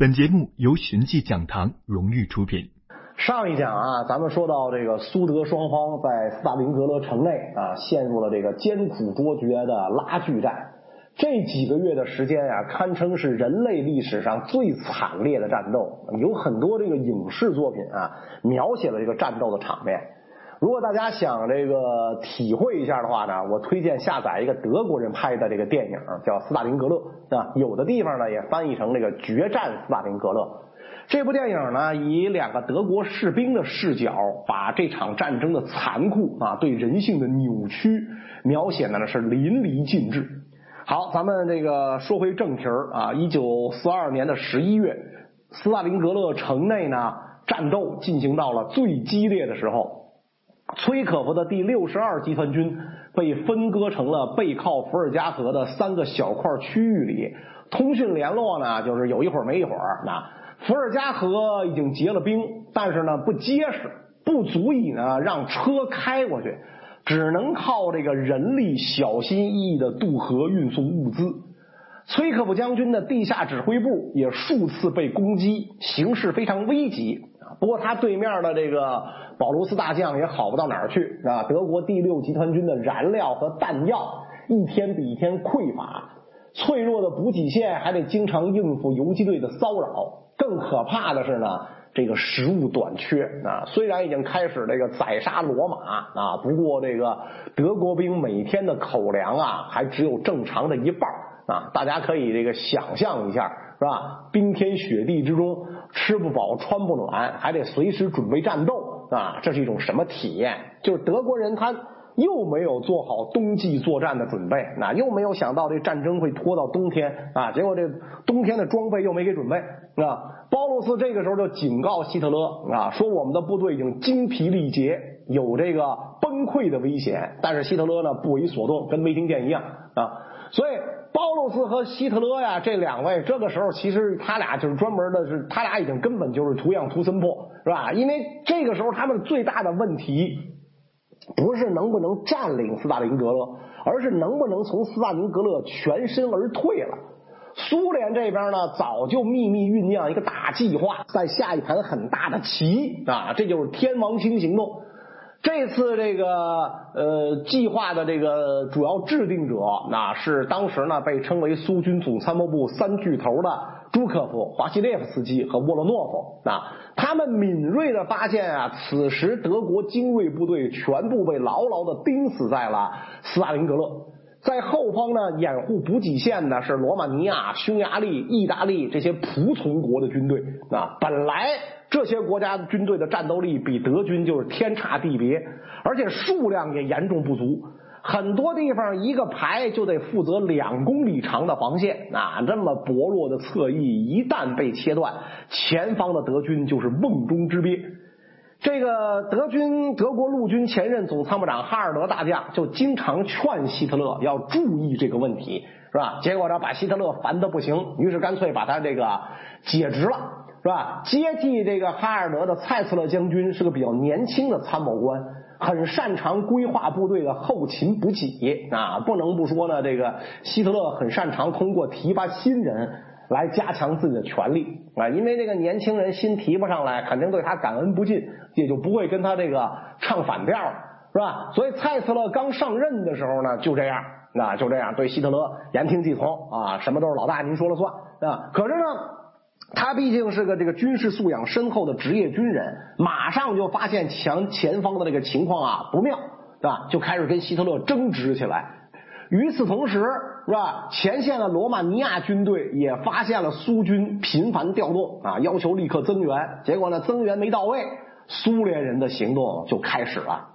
本节目由寻迹讲堂荣誉出品。上一讲啊，咱们说到这个苏德双方在斯大林格勒城内啊，陷入了这个艰苦卓绝的拉锯战。这几个月的时间呀，堪称是人类历史上最惨烈的战斗。有很多这个影视作品啊，描写了这个战斗的场面。如果大家想这个体会一下的话呢，我推荐下载一个德国人拍的这个电影，叫《斯大林格勒》啊。有的地方呢也翻译成这个《决战斯大林格勒》。这部电影呢，以两个德国士兵的视角，把这场战争的残酷啊，对人性的扭曲描写的呢是淋漓尽致。好，咱们这个说回正题儿啊，一九四二年的十一月，斯大林格勒城内呢，战斗进行到了最激烈的时候。崔可夫的第六十二集团军被分割成了背靠伏尔加河的三个小块区域里，通讯联络呢，就是有一会儿没一会儿。那伏尔加河已经结了冰，但是呢不结实，不足以呢让车开过去，只能靠这个人力小心翼翼的渡河运送物资。崔可夫将军的地下指挥部也数次被攻击，形势非常危急。不过他对面的这个保罗斯大将也好不到哪儿去啊！德国第六集团军的燃料和弹药一天比一天匮乏，脆弱的补给线还得经常应付游击队的骚扰。更可怕的是呢，这个食物短缺啊！虽然已经开始这个宰杀罗马啊，不过这个德国兵每天的口粮啊，还只有正常的一半啊！大家可以这个想象一下，是吧？冰天雪地之中。吃不饱穿不暖，还得随时准备战斗啊！这是一种什么体验？就是德国人他又没有做好冬季作战的准备，那又没有想到这战争会拖到冬天啊！结果这冬天的装备又没给准备啊！包罗斯这个时候就警告希特勒啊，说我们的部队已经精疲力竭，有这个崩溃的危险。但是希特勒呢不为所动，跟没听见一样啊！所以。包罗斯和希特勒呀，这两位这个时候其实他俩就是专门的，是他俩已经根本就是图样图森破，是吧？因为这个时候他们最大的问题不是能不能占领斯大林格勒，而是能不能从斯大林格勒全身而退了。苏联这边呢，早就秘密酝酿一个大计划，在下一盘很大的棋啊，这就是天王星行动。这次这个呃计划的这个主要制定者，那是当时呢被称为苏军总参谋部三巨头的朱可夫、华西列夫斯基和沃洛诺夫。啊，他们敏锐的发现啊，此时德国精锐部队全部被牢牢的钉死在了斯大林格勒，在后方呢掩护补给线的是罗马尼亚、匈牙利、意大利这些仆从国的军队。啊，本来。这些国家军队的战斗力比德军就是天差地别，而且数量也严重不足。很多地方一个排就得负责两公里长的防线，啊，这么薄弱的侧翼一旦被切断，前方的德军就是瓮中之鳖。这个德军德国陆军前任总参谋长哈尔德大将就经常劝希特勒要注意这个问题，是吧？结果呢，把希特勒烦得不行，于是干脆把他这个解职了。是吧？接替这个哈尔德的蔡斯勒将军是个比较年轻的参谋官，很擅长规划部队的后勤补给啊。不能不说呢，这个希特勒很擅长通过提拔新人来加强自己的权力啊。因为这个年轻人新提拔上来，肯定对他感恩不尽，也就不会跟他这个唱反调，是吧？所以蔡斯勒刚上任的时候呢，就这样，那就这样对希特勒言听计从啊，什么都是老大您说了算啊。可是呢。他毕竟是个这个军事素养深厚的职业军人，马上就发现前前方的这个情况啊不妙，是吧？就开始跟希特勒争执起来。与此同时，是吧？前线的罗马尼亚军队也发现了苏军频繁调动啊，要求立刻增援。结果呢，增援没到位，苏联人的行动就开始了。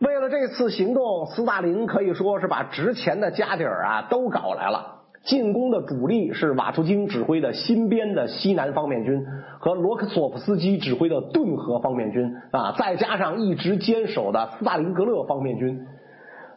为了这次行动，斯大林可以说是把值钱的家底儿啊都搞来了。进攻的主力是瓦图京指挥的新编的西南方面军和罗克索夫斯基指挥的顿河方面军啊，再加上一直坚守的斯大林格勒方面军。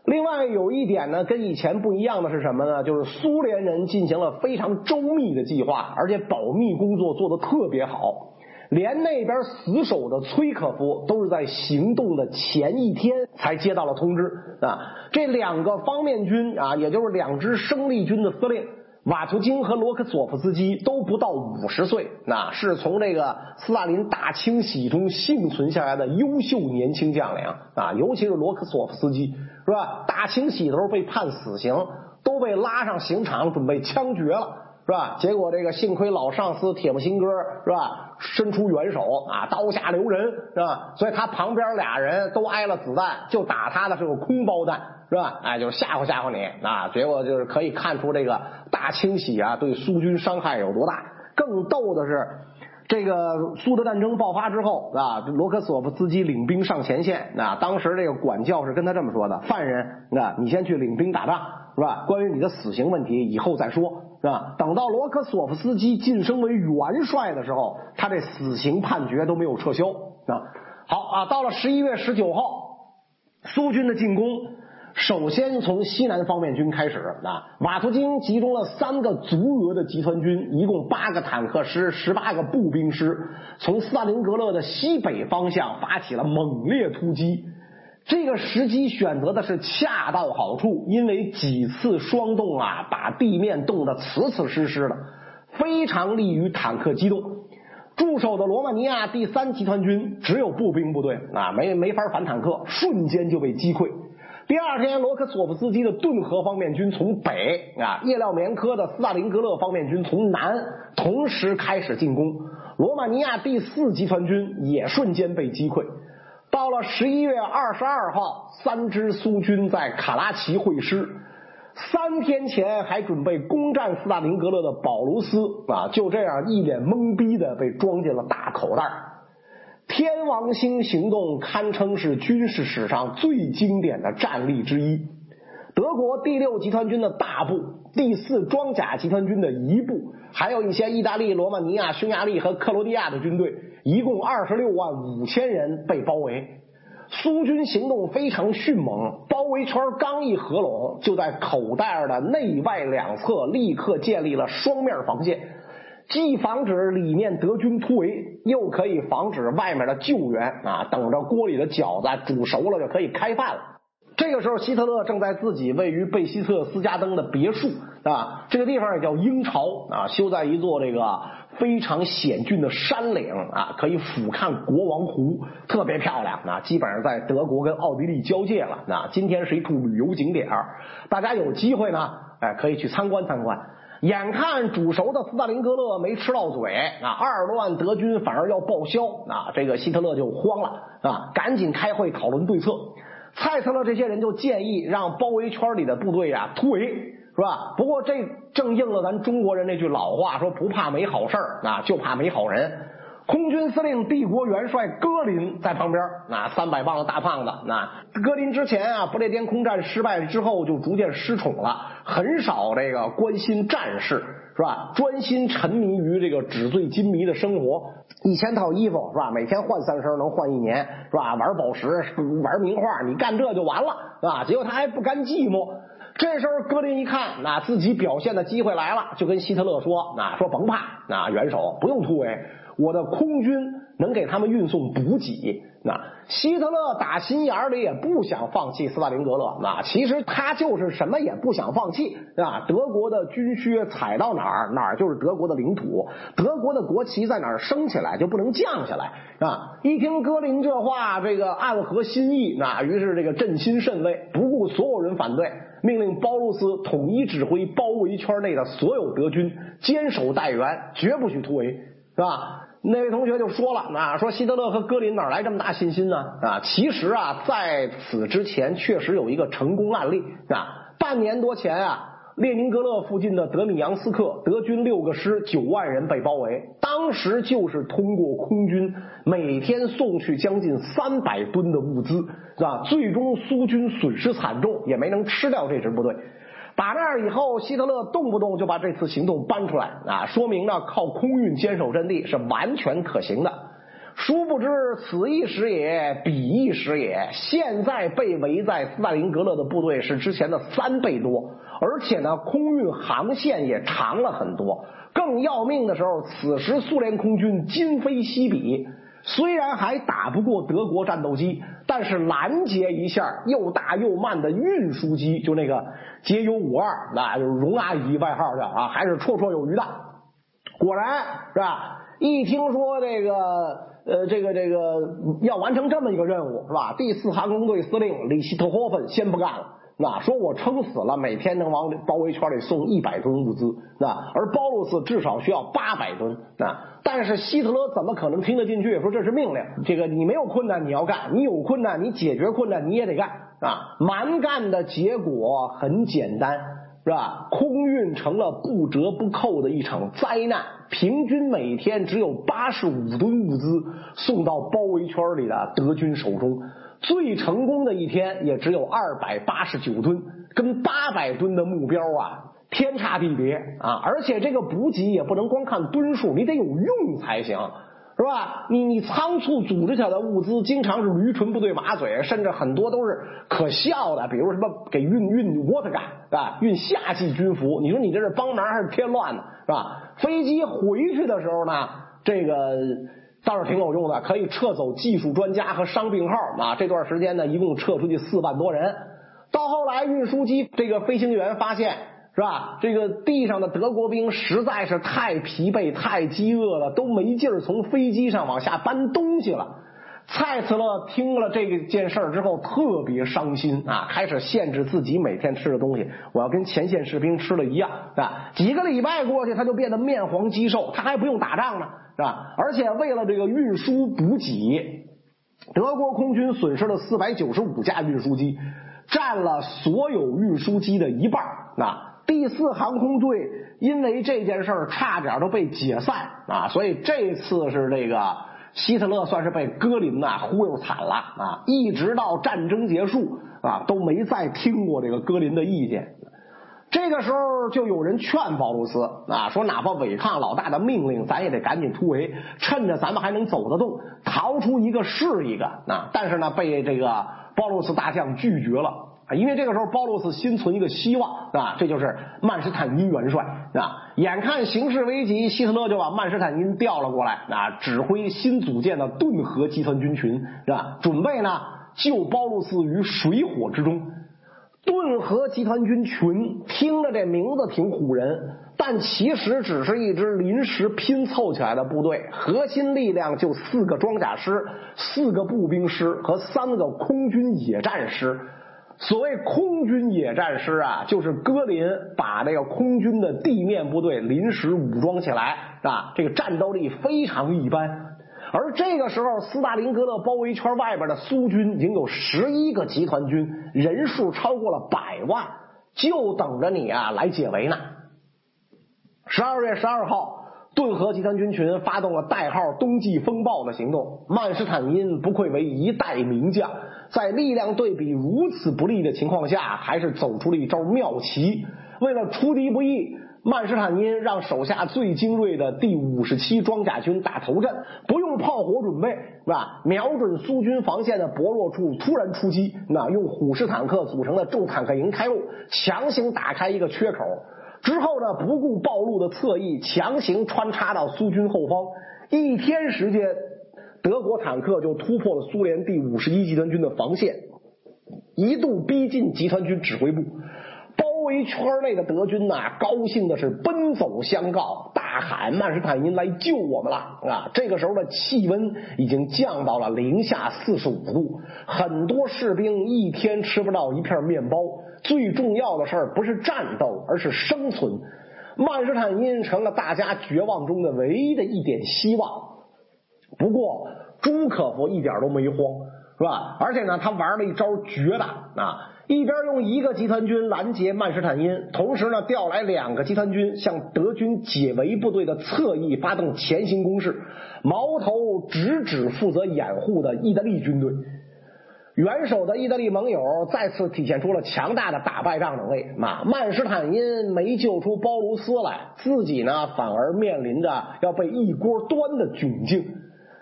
另外有一点呢，跟以前不一样的是什么呢？就是苏联人进行了非常周密的计划，而且保密工作做得特别好。连那边死守的崔可夫都是在行动的前一天才接到了通知啊！这两个方面军啊，也就是两支生力军的司令，瓦图金和罗克索夫斯基都不到五十岁，那是从这个斯大林大清洗中幸存下来的优秀年轻将领啊，尤其是罗克索夫斯基，是吧？大清洗的时候被判死刑，都被拉上刑场准备枪决了，是吧？结果这个幸亏老上司铁木辛哥是吧，伸出援手啊，刀下留人是吧？所以他旁边俩人都挨了子弹，就打他的是个空包弹。是吧？哎，就是吓唬吓唬你啊！结果就是可以看出这个大清洗啊，对苏军伤害有多大。更逗的是，这个苏德战争爆发之后啊，罗科索夫斯基领兵上前线啊，当时这个管教是跟他这么说的：犯人啊，你先去领兵打仗，是吧？关于你的死刑问题，以后再说，是吧？等到罗科索夫斯基晋升为元帅的时候，他这死刑判决都没有撤销啊。好啊，到了十一月十九号，苏军的进攻。首先从西南方面军开始啊，瓦图金集中了三个足额的集团军，一共八个坦克师、十八个步兵师，从斯大林格勒的西北方向发起了猛烈突击。这个时机选择的是恰到好处，因为几次霜冻啊，把地面冻得呲呲湿湿的，非常利于坦克机动。驻守的罗马尼亚第三集团军只有步兵部队 啊，没没法反坦克，瞬间就被击溃。第二天，罗克索夫斯基的顿河方面军从北啊，叶廖棉科的斯大林格勒方面军从南同时开始进攻，罗马尼亚第四集团军也瞬间被击溃。到了十一月二十二号，三支苏军在卡拉奇会师，三天前还准备攻占斯大林格勒的保卢斯啊，就这样一脸懵逼的被装进了大口袋。天王星行动堪称是军事史上最经典的战例之一。德国第六集团军的大部、第四装甲集团军的一部，还有一些意大利、罗马尼亚、匈牙利和克罗地亚的军队，一共二十六万五千人被包围。苏军行动非常迅猛，包围圈刚一合拢，就在口袋的内外两侧立刻建立了双面防线。既防止里面德军突围，又可以防止外面的救援啊！等着锅里的饺子煮熟了就可以开饭了。这个时候，希特勒正在自己位于贝希特斯加登的别墅啊，这个地方也叫鹰巢啊，修在一座这个非常险峻的山岭啊，可以俯瞰国王湖，特别漂亮啊！基本上在德国跟奥地利交界了啊。今天是一处旅游景点，大家有机会呢，哎，可以去参观参观。眼看煮熟的斯大林格勒没吃到嘴啊，二十万德军反而要报销啊，这个希特勒就慌了啊，赶紧开会讨论对策。蔡特勒这些人就建议让包围圈里的部队啊突围，是吧？不过这正应了咱中国人那句老话，说不怕没好事啊，就怕没好人。空军司令、帝国元帅戈林在旁边，那三百磅的大胖子。那戈林之前啊，不列颠空战失败之后就逐渐失宠了，很少这个关心战事，是吧？专心沉迷于这个纸醉金迷的生活，一千套衣服是吧？每天换三身，能换一年是吧？玩宝石，玩名画，你干这就完了是吧？结果他还不甘寂寞，这时候戈林一看，那自己表现的机会来了，就跟希特勒说：“那说甭怕，那元首不用突围。”我的空军能给他们运送补给。那希特勒打心眼里也不想放弃斯大林格勒。那其实他就是什么也不想放弃，啊，德国的军靴踩到哪儿，哪儿就是德国的领土。德国的国旗在哪儿升起来，就不能降下来。啊！一听戈林这话，这个暗合心意。那于是这个朕心甚慰，不顾所有人反对，命令包路斯统一指挥包围圈内的所有德军，坚守待援，绝不许突围，是吧？那位同学就说了，啊，说希特勒和戈林哪来这么大信心呢？啊，其实啊，在此之前确实有一个成功案例啊，半年多前啊，列宁格勒附近的德米扬斯克，德军六个师九万人被包围，当时就是通过空军每天送去将近三百吨的物资，是吧？最终苏军损失惨重，也没能吃掉这支部队。打那儿以后，希特勒动不动就把这次行动搬出来啊，说明呢靠空运坚守阵地是完全可行的。殊不知此一时也，彼一时也。现在被围在斯大林格勒的部队是之前的三倍多，而且呢空运航线也长了很多。更要命的时候，此时苏联空军今非昔比。虽然还打不过德国战斗机，但是拦截一下又大又慢的运输机，就那个捷尤五二，那就是荣阿姨外号叫啊，还是绰绰有余的。果然是吧？一听说这个呃，这个这个要完成这么一个任务是吧？第四航空队司令里希特霍芬先不干了。那说我撑死了，每天能往包围圈里送一百吨物资，那而包罗斯至少需要八百吨，那但是希特勒怎么可能听得进去？说这是命令，这个你没有困难你要干，你有困难你解决困难你也得干啊！蛮干的结果很简单，是吧？空运成了不折不扣的一场灾难，平均每天只有八十五吨物资送到包围圈里的德军手中。最成功的一天也只有二百八十九吨，跟八百吨的目标啊天差地别啊！而且这个补给也不能光看吨数，你得有用才行，是吧？你你仓促组织起来的物资，经常是驴唇不对马嘴，甚至很多都是可笑的，比如什么给运运沃特干啊，运夏季军服，你说你这是帮忙还是添乱呢？是吧？飞机回去的时候呢，这个。倒是挺有用的，可以撤走技术专家和伤病号啊。这段时间呢，一共撤出去四万多人。到后来，运输机这个飞行员发现，是吧？这个地上的德国兵实在是太疲惫、太饥饿了，都没劲儿从飞机上往下搬东西了。蔡茨勒听了这件事儿之后，特别伤心啊，开始限制自己每天吃的东西。我要跟前线士兵吃的一样啊。几个礼拜过去，他就变得面黄肌瘦，他还不用打仗呢。是吧？而且为了这个运输补给，德国空军损失了四百九十五架运输机，占了所有运输机的一半。啊第四航空队因为这件事儿差点都被解散啊！所以这次是这个希特勒算是被戈林呐忽悠惨了啊！一直到战争结束啊，都没再听过这个戈林的意见。这个时候就有人劝鲍鲁斯啊，说哪怕违抗老大的命令，咱也得赶紧突围，趁着咱们还能走得动，逃出一个是一个啊！但是呢，被这个鲍鲁斯大将拒绝了啊，因为这个时候鲍鲁斯心存一个希望啊，这就是曼施坦因元帅啊。眼看形势危急，希特勒就把曼施坦因调了过来啊，指挥新组建的顿河集团军群是吧？准备呢救鲍鲁斯于水火之中。顿河集团军群听着这名字挺唬人，但其实只是一支临时拼凑起来的部队，核心力量就四个装甲师、四个步兵师和三个空军野战师。所谓空军野战师啊，就是戈林把这个空军的地面部队临时武装起来，啊，这个战斗力非常一般。而这个时候，斯大林格勒包围圈外边的苏军已经有十一个集团军，人数超过了百万，就等着你啊来解围呢。十二月十二号，顿河集团军群发动了代号“冬季风暴”的行动。曼施坦因不愧为一代名将，在力量对比如此不利的情况下，还是走出了一招妙棋。为了出敌不意。曼施坦因让手下最精锐的第五十七装甲军打头阵，不用炮火准备，是吧？瞄准苏军防线的薄弱处突然出击，那用虎式坦克组成的重坦克营开路，强行打开一个缺口。之后呢，不顾暴露的侧翼，强行穿插到苏军后方。一天时间，德国坦克就突破了苏联第五十一集团军的防线，一度逼近集团军指挥部。包围圈内的德军呐，高兴的是奔走相告，喊：“曼施坦因来救我们了！”啊，这个时候的气温已经降到了零下四十五度，很多士兵一天吃不到一片面包。最重要的事儿不是战斗，而是生存。曼施坦因成了大家绝望中的唯一的一点希望。不过朱可夫一点都没慌，是吧？而且呢，他玩了一招绝的啊！一边用一个集团军拦截曼施坦因，同时呢调来两个集团军向德军解围部队的侧翼发动前行攻势，矛头直指负责掩护的意大利军队。元首的意大利盟友再次体现出了强大的打败仗能力。啊，曼施坦因没救出包卢斯来，自己呢反而面临着要被一锅端的窘境。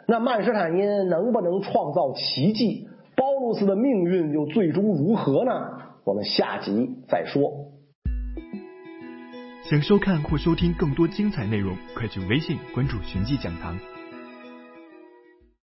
那曼施坦因能不能创造奇迹？包罗斯的命运又最终如何呢？我们下集再说。想收看或收听更多精彩内容，快去微信关注“寻迹讲堂”。